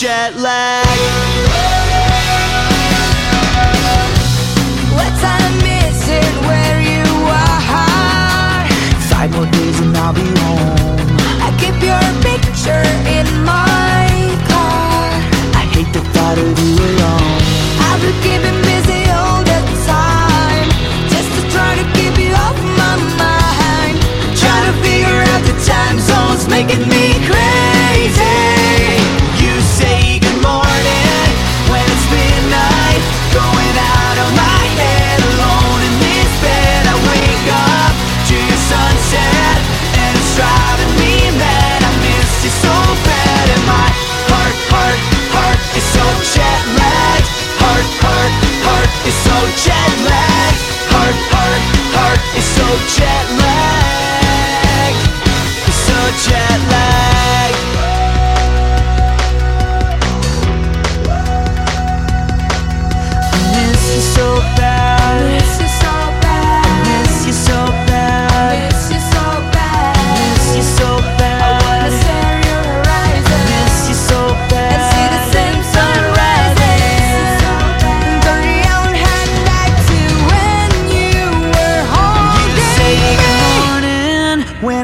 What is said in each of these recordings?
jet lag. What time is it where you are? Five more days and I'll be home. I keep your picture in my car. I hate the thought of you alone. I've been keeping busy all the time, just to try to keep you off my mind. Trying to figure out the time zones, making me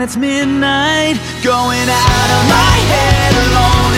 it's midnight. Going out of my head alone